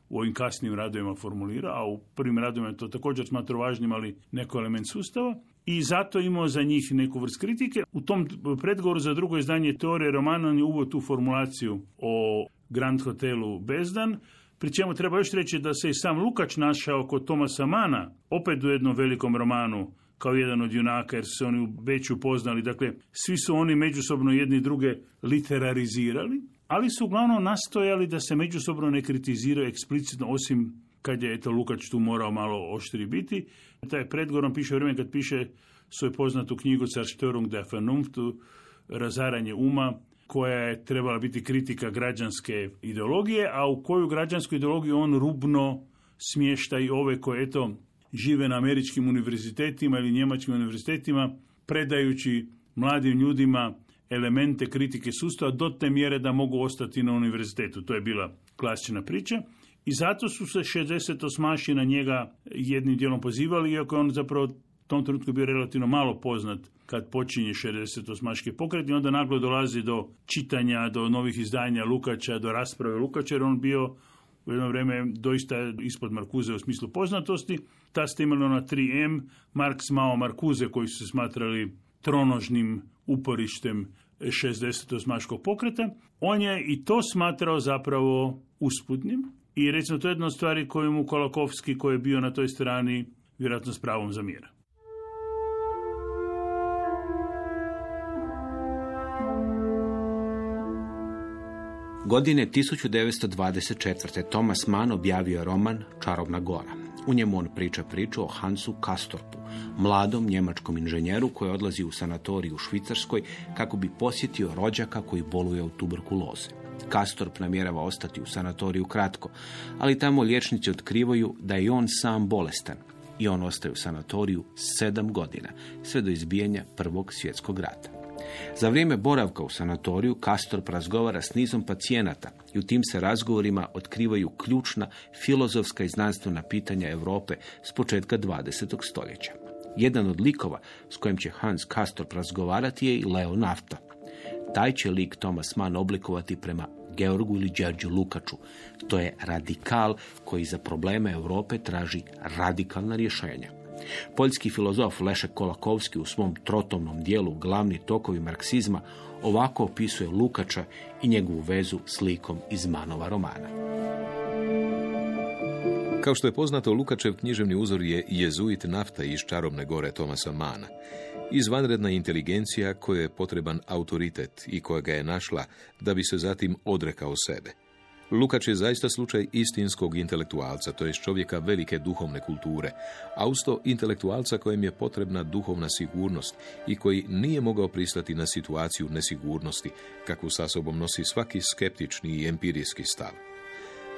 u ovim kasnim radovima formulirao, a u prvim radovima je to također smatrao važnim, ali neko element sustava. I zato imao za njih neku vrst kritike. U tom predgovoru za drugo izdanje teorije romana on je uveo tu formulaciju o Grand Hotelu Bezdan, pri čemu treba još reći da se i sam Lukač našao kod Tomasa Mana, opet u jednom velikom romanu, kao jedan od junaka, jer se oni već upoznali. Dakle, svi su oni međusobno jedni druge literarizirali, ali su uglavnom nastojali da se međusobno ne kritiziraju eksplicitno, osim kad je eto Lukač tu morao malo oštri biti. Taj predgorom piše vrijeme kad piše svoju poznatu knjigu Zerstörung der Vernunftu, razaranje uma, koja je trebala biti kritika građanske ideologije, a u koju građansku ideologiju on rubno smješta i ove koje eto žive na američkim univerzitetima ili njemačkim univerzitetima, predajući mladim ljudima elemente kritike sustava do te mjere da mogu ostati na univerzitetu. To je bila klasična priča. I zato su se 60 osmaši na njega jednim dijelom pozivali, iako je on zapravo u tom trenutku bio relativno malo poznat kad počinje 60 osmaški pokret i onda naglo dolazi do čitanja, do novih izdanja Lukača, do rasprave Lukača, jer on bio u jedno vrijeme doista ispod Markuze u smislu poznatosti. Ta ste imali ona 3M, Marks, Mao, Markuze koji su se smatrali tronožnim uporištem 60 osmaškog pokreta. On je i to smatrao zapravo usputnim i recimo to je jedna od stvari koju mu Kolakovski koji je bio na toj strani vjerojatno s pravom zamjera.
Godine 1924. Thomas Mann objavio roman Čarobna gora. U njemu on priča priču o Hansu Kastorpu, mladom njemačkom inženjeru koji odlazi u sanatoriju u Švicarskoj kako bi posjetio rođaka koji boluje od tuberkuloze. Kastorp namjerava ostati u sanatoriju kratko, ali tamo liječnici otkrivaju da je on sam bolestan i on ostaje u sanatoriju sedam godina, sve do izbijanja Prvog svjetskog rata. Za vrijeme boravka u sanatoriju Kastorp razgovara s nizom pacijenata i u tim se razgovorima otkrivaju ključna filozofska i znanstvena pitanja Europe s početka 20. stoljeća. Jedan od likova s kojim će Hans Kastorp razgovarati je i Leo Nafta. Taj će lik Thomas Mann oblikovati prema Georgu ili Đerđu Lukaču. To je radikal koji za probleme Europe traži radikalna rješenja. Poljski filozof Lešek Kolakovski u svom trotomnom dijelu Glavni tokovi marksizma ovako opisuje Lukača i njegovu vezu s likom iz Manova romana.
Kao što je poznato, Lukačev književni uzor je jezuit nafta iz Čarobne gore Tomasa Mana. Izvanredna inteligencija koja je potreban autoritet i koja ga je našla da bi se zatim odrekao sebe. Lukač je zaista slučaj istinskog intelektualca, to je čovjeka velike duhovne kulture, a usto intelektualca kojem je potrebna duhovna sigurnost i koji nije mogao pristati na situaciju nesigurnosti, kakvu sa sobom nosi svaki skeptični i empirijski stav.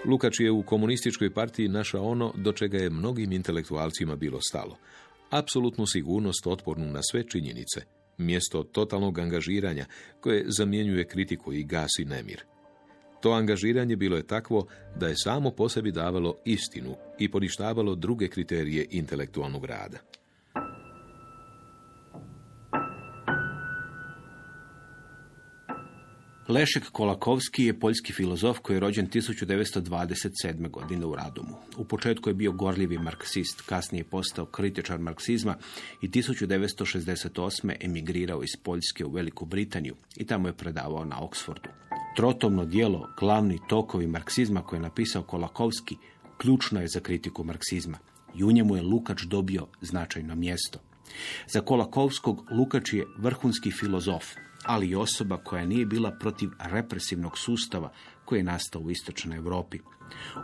Lukač je u komunističkoj partiji našao ono do čega je mnogim intelektualcima bilo stalo. Apsolutnu sigurnost otpornu na sve činjenice, mjesto totalnog angažiranja koje zamjenjuje kritiku i gasi nemir. To angažiranje bilo je takvo da je samo po sebi davalo istinu i poništavalo druge kriterije intelektualnog rada.
Lešek Kolakovski je poljski filozof koji je rođen 1927. godine u Radomu. U početku je bio gorljivi marksist, kasnije je postao kritičar marksizma i 1968. emigrirao iz Poljske u Veliku Britaniju i tamo je predavao na Oxfordu. Trotomno dijelo, glavni tokovi marksizma koje je napisao Kolakovski, ključno je za kritiku marksizma i u njemu je Lukač dobio značajno mjesto. Za Kolakovskog Lukač je vrhunski filozof, ali i osoba koja nije bila protiv represivnog sustava koji je nastao u istočnoj Europi.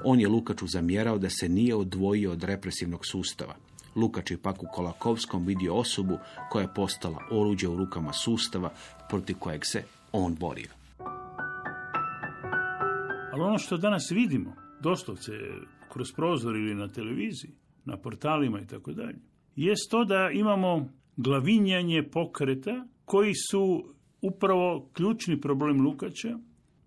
On je Lukaču zamjerao da se nije odvojio od represivnog sustava. Lukač je pak u Kolakovskom vidio osobu koja je postala oruđe u rukama sustava protiv kojeg se on borio.
Ali ono što danas vidimo, doslovce kroz prozor ili na televiziji, na portalima i tako dalje, jest to da imamo glavinjanje pokreta koji su upravo ključni problem Lukača,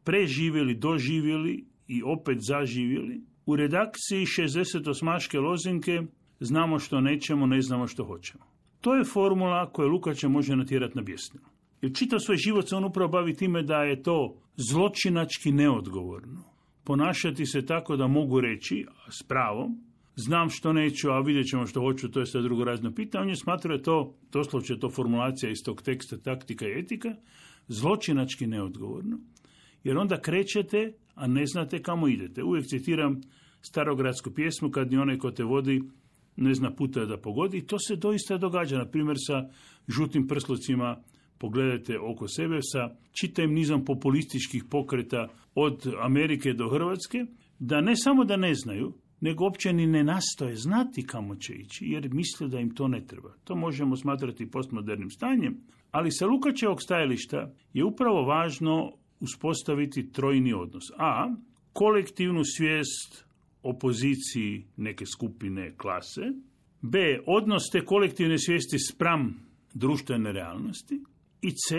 preživjeli, doživjeli i opet zaživjeli. U redakciji 68. lozinke znamo što nećemo, ne znamo što hoćemo. To je formula koja Lukača može natjerati na bjesnilo. Jer čitav svoj život se on upravo bavi time da je to zločinački neodgovorno. Ponašati se tako da mogu reći, s pravom, znam što neću, a vidjet ćemo što hoću, to je sve drugo razno pitanje. On je smatrao je to, doslovče to formulacija iz tog teksta taktika i etika, zločinački neodgovorno. Jer onda krećete, a ne znate kamo idete. Uvijek citiram starogradsku pjesmu kad ni onaj ko te vodi ne zna puta da pogodi. I to se doista događa, na primjer sa žutim prslucima pogledajte oko sebe sa čitavim nizom populističkih pokreta od Amerike do Hrvatske, da ne samo da ne znaju, nego uopće ni ne nastoje znati kamo će ići, jer misle da im to ne treba. To možemo smatrati postmodernim stanjem, ali sa Lukačevog stajališta je upravo važno uspostaviti trojni odnos. A. Kolektivnu svijest opoziciji neke skupine klase. B. Odnos te kolektivne svijesti spram društvene realnosti. I C.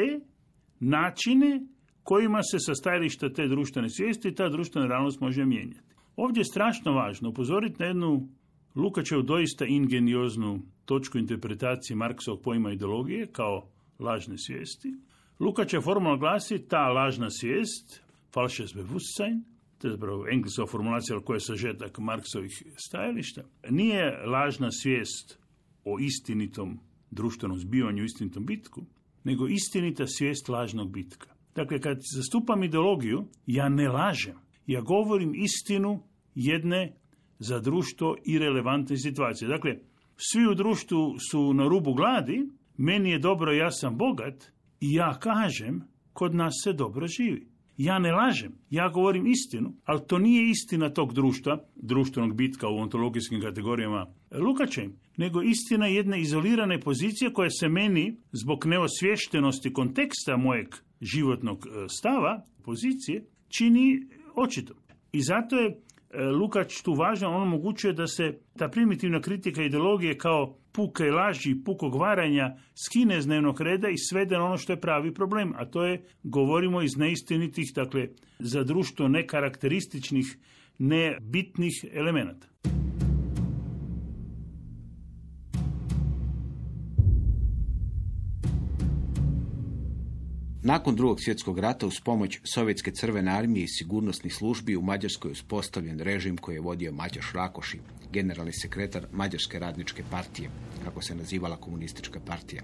Načine kojima se sa stajališta te društvene svijesti ta društvena realnost može mijenjati. Ovdje je strašno važno upozoriti na jednu Lukačevu doista ingenioznu točku interpretacije Marksovog pojma ideologije kao lažne svijesti. Lukačev formula glasi ta lažna svijest, falsches Bewusstsein, to je zapravo engleska formulacija koja je sažetak Marksovih stajališta, nije lažna svijest o istinitom društvenom zbivanju, istinitom bitku, nego istinita svijest lažnog bitka. Dakle, kad zastupam ideologiju, ja ne lažem. Ja govorim istinu jedne za društvo irelevantne situacije. Dakle, svi u društvu su na rubu gladi, meni je dobro, ja sam bogat i ja kažem, kod nas se dobro živi. Ja ne lažem, ja govorim istinu, ali to nije istina tog društva, društvenog bitka u ontologijskim kategorijama Lukačem, nego istina jedne izolirane pozicije koja se meni, zbog neosvještenosti konteksta mojeg životnog e, stava, pozicije, čini očito. I zato je e, Lukač tu važan, on omogućuje da se ta primitivna kritika ideologije kao puke laži, pukog varanja skine iz dnevnog reda i svede na ono što je pravi problem, a to je, govorimo iz neistinitih, dakle, za društvo nekarakterističnih, nebitnih elemenata.
Nakon drugog svjetskog rata uz pomoć Sovjetske crvene armije i sigurnosnih službi u Mađarskoj uspostavljen režim koji je vodio Mađaš Rakoši, generalni sekretar Mađarske radničke partije, kako se nazivala komunistička partija.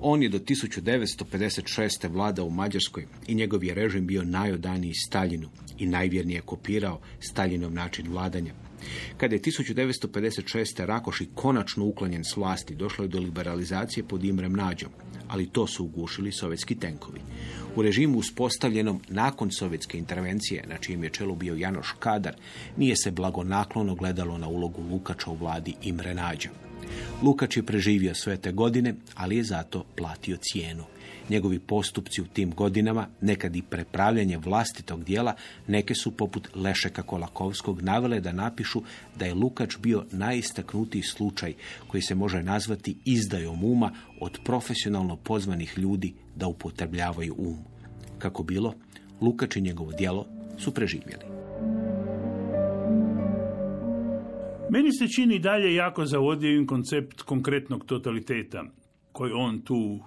On je do 1956. vlada u Mađarskoj i njegov je režim bio najodaniji Staljinu i najvjernije kopirao Staljinov način vladanja. Kada je 1956. Rakoši konačno uklonjen s vlasti, došlo je do liberalizacije pod Imrem Nađom, ali to su ugušili sovjetski tenkovi. U režimu uspostavljenom nakon sovjetske intervencije, na čijem je čelu bio Janoš Kadar, nije se blagonaklono gledalo na ulogu Lukača u vladi Imre Nađa. Lukač je preživio sve te godine, ali je zato platio cijenu. Njegovi postupci u tim godinama, nekad i prepravljanje vlastitog dijela, neke su poput Lešeka Kolakovskog navele da napišu da je Lukač bio najistaknutiji slučaj koji se može nazvati izdajom uma od profesionalno pozvanih ljudi da upotrebljavaju um. Kako bilo, Lukač i njegovo djelo su preživjeli.
Meni se čini dalje jako zavodivim koncept konkretnog totaliteta koji on tu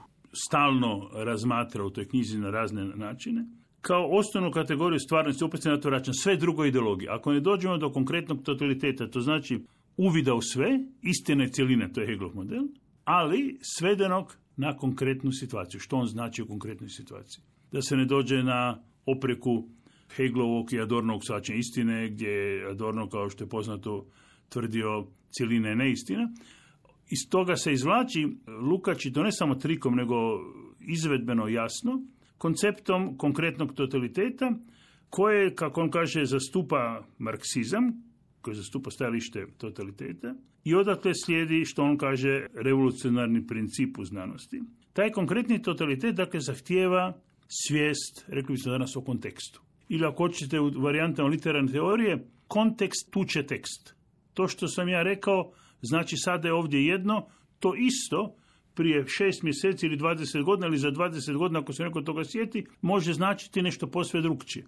stalno razmatra u toj knjizi na razne načine, kao osnovnu kategoriju stvarnosti, opet se na to vraćam, sve drugo ideologije. Ako ne dođemo do konkretnog totaliteta, to znači uvida u sve, istine cijeline, to je Hegelov model, ali svedenog na konkretnu situaciju. Što on znači u konkretnoj situaciji? Da se ne dođe na opreku Hegelovog i Adornovog svačanja istine, gdje je Adorno, kao što je poznato, tvrdio cijeline je neistina, iz toga se izvlači Lukač i to ne samo trikom, nego izvedbeno jasno, konceptom konkretnog totaliteta koje, kako on kaže, zastupa marksizam, koji zastupa stajalište totaliteta i odatle slijedi, što on kaže, revolucionarni princip u znanosti. Taj konkretni totalitet, dakle, zahtijeva svijest, rekli bismo danas, o kontekstu. Ili ako hoćete u varijantama literarne teorije, kontekst tuče tekst. To što sam ja rekao, Znači sada je ovdje jedno, to isto prije šest mjeseci ili 20 godina ili za 20 godina ako se neko toga sjeti, može značiti nešto posve drugčije.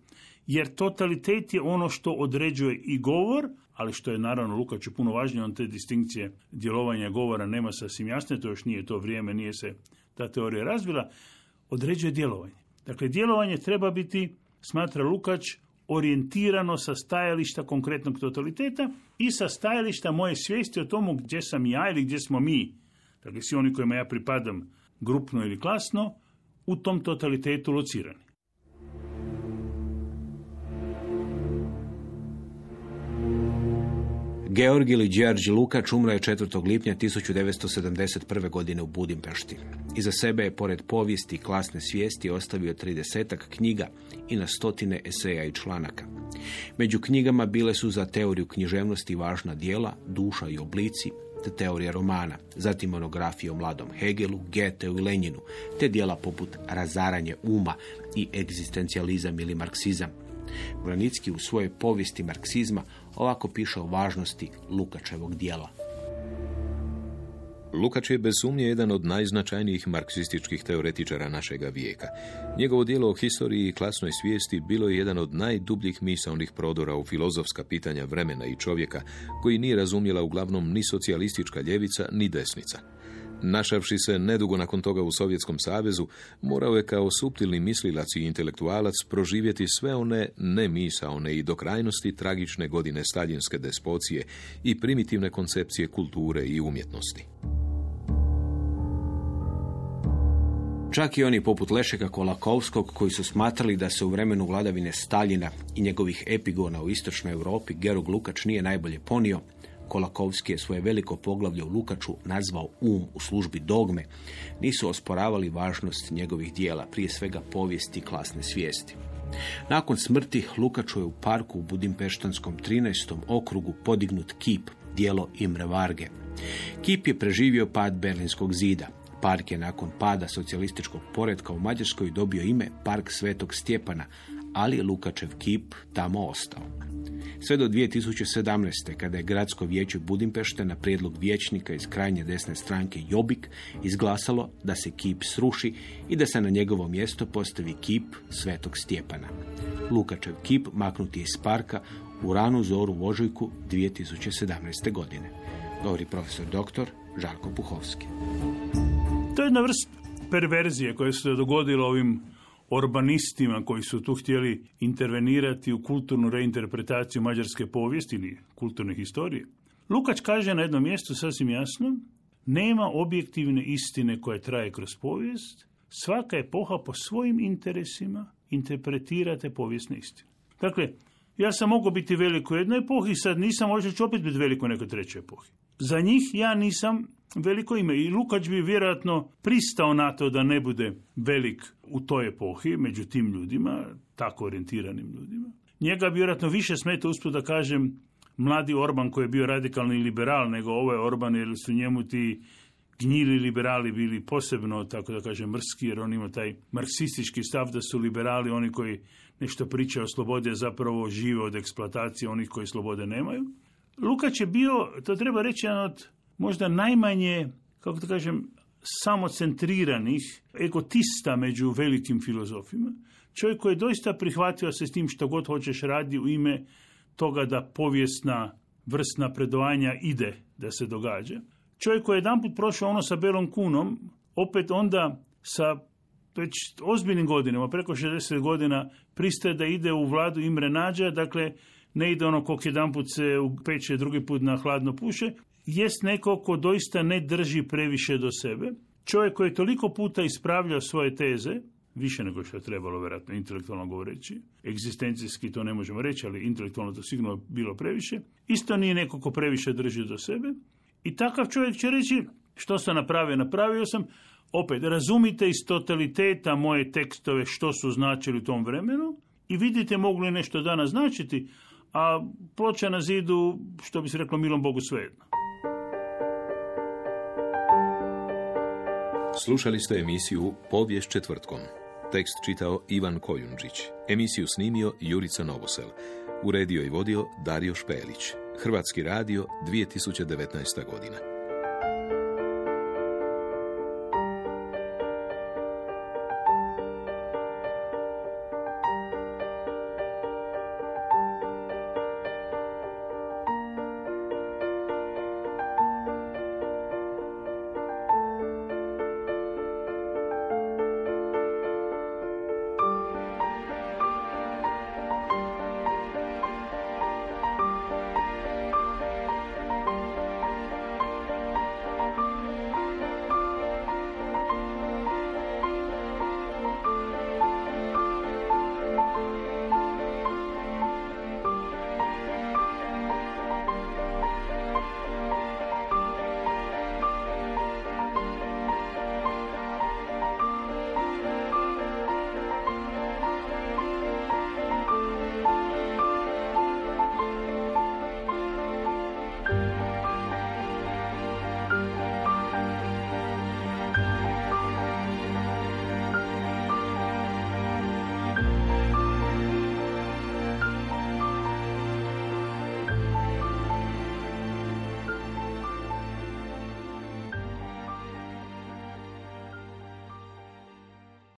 Jer totalitet je ono što određuje i govor, ali što je naravno Lukaču puno važnije, on te distinkcije djelovanja govora nema sasvim jasne, to još nije to vrijeme, nije se ta teorija razvila, određuje djelovanje. Dakle, djelovanje treba biti, smatra Lukač, orijentirano sa stajališta konkretnog totaliteta i sa stajališta moje svijesti o tomu gdje sam ja ili gdje smo mi, dakle svi oni kojima ja pripadam grupno ili klasno, u tom totalitetu locirani.
Georg ili Đerđ Lukač umro je 4. lipnja 1971. godine u Budimpešti. Iza sebe je, pored povijesti i klasne svijesti, ostavio 30 knjiga i na stotine eseja i članaka. Među knjigama bile su za teoriju književnosti važna dijela, duša i oblici, te teorija romana, zatim monografije o mladom Hegelu, Goetheu i Lenjinu, te dijela poput Razaranje uma i egzistencijalizam ili marksizam. Vranicki u svojoj povijesti marksizma ovako piše o važnosti Lukačevog dijela.
Lukač je bez sumnje jedan od najznačajnijih marksističkih teoretičara našega vijeka. Njegovo dijelo o historiji i klasnoj svijesti bilo je jedan od najdubljih misaonih prodora u filozofska pitanja vremena i čovjeka, koji nije razumjela uglavnom ni socijalistička ljevica, ni desnica. Našavši se nedugo nakon toga u Sovjetskom savezu, morao je kao suptilni mislilac i intelektualac proživjeti sve one nemisaone i do krajnosti tragične godine staljinske despocije i primitivne koncepcije kulture i umjetnosti.
Čak i oni poput Lešeka Kolakovskog koji su smatrali da se u vremenu vladavine Staljina i njegovih epigona u istočnoj Europi Gerog Lukač nije najbolje ponio, Kolakovski je svoje veliko poglavlje u Lukaču nazvao um u službi dogme, nisu osporavali važnost njegovih dijela, prije svega povijesti i klasne svijesti. Nakon smrti Lukaču je u parku u Budimpeštanskom 13. okrugu podignut kip, dijelo Imre Varge. Kip je preživio pad Berlinskog zida. Park je nakon pada socijalističkog poredka u Mađarskoj dobio ime Park Svetog Stjepana, ali Lukačev kip tamo ostao. Sve do 2017. kada je gradsko vijeće Budimpešte na prijedlog vijećnika iz krajnje desne stranke Jobik izglasalo da se kip sruši i da se na njegovo mjesto postavi kip Svetog Stjepana. Lukačev kip maknuti je iz parka u ranu zoru u ožujku 2017. godine. Govori profesor doktor Žarko Puhovski.
To je jedna vrst perverzije koja se dogodila ovim urbanistima koji su tu htjeli intervenirati u kulturnu reinterpretaciju mađarske povijesti ili kulturne historije. Lukač kaže na jednom mjestu sasvim jasno, nema objektivne istine koja traje kroz povijest, svaka epoha po svojim interesima interpretira te povijesne istine. Dakle, ja sam mogao biti veliko u jednoj epohi, sad nisam, možda ću opet biti veliko u nekoj trećoj epohi. Za njih ja nisam veliko ime. I Lukač bi vjerojatno pristao na to da ne bude velik u toj epohi, među tim ljudima, tako orijentiranim ljudima. Njega bi vjerojatno više smeta usput da kažem mladi Orban koji je bio radikalni liberal nego ovaj Orban jer su njemu ti gnjili liberali bili posebno, tako da kažem, mrski, jer on ima taj marksistički stav da su liberali oni koji nešto pričaju o slobodi, a zapravo žive od eksploatacije onih koji slobode nemaju. Lukač je bio, to treba reći, jedan od možda najmanje, kako da kažem, samocentriranih egotista među velikim filozofima. Čovjek koji je doista prihvatio se s tim što god hoćeš radi u ime toga da povijesna vrst napredovanja ide da se događa. Čovjek koji je jedanput prošao ono sa Belom kunom, opet onda sa već ozbiljnim godinama, preko 60 godina, pristaje da ide u vladu Imre Nađa, dakle ne ide ono kog jedan put se peče, drugi put na hladno puše, jest neko ko doista ne drži previše do sebe. Čovjek koji je toliko puta ispravljao svoje teze, više nego što je trebalo, vjerojatno, intelektualno govoreći. Egzistencijski to ne možemo reći, ali intelektualno to sigurno bilo previše. Isto nije neko ko previše drži do sebe. I takav čovjek će reći, što sam napravio, napravio sam, opet, razumite iz totaliteta moje tekstove što su značili u tom vremenu i vidite mogu li nešto danas značiti, a ploča na zidu, što bi se reklo, milom Bogu svejedno.
Slušali ste emisiju Povijest četvrtkom. Tekst čitao Ivan Kojundžić. Emisiju snimio Jurica Novosel. Uredio i vodio Dario Špelić. Hrvatski radio 2019. godina.